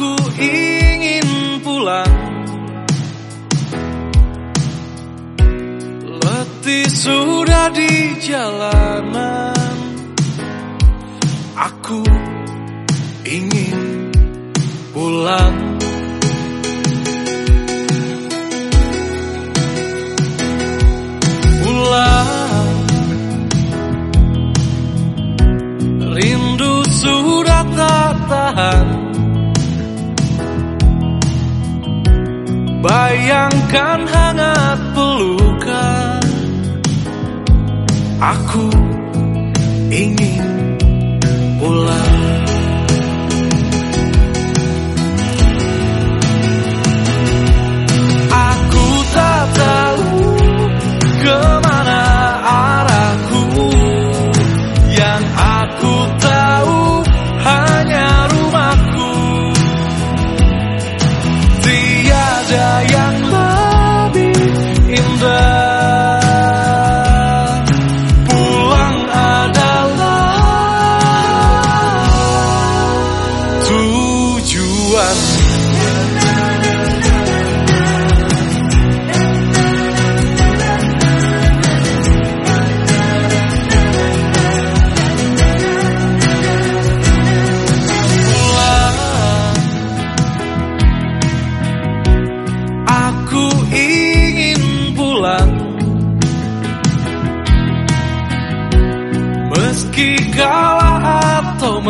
Aku ingin pulang. Letih sudah di jalanan. Aku ingin pulang. Bayangkan hangat pelukan Aku ingin pulang percaya Meski kalah atau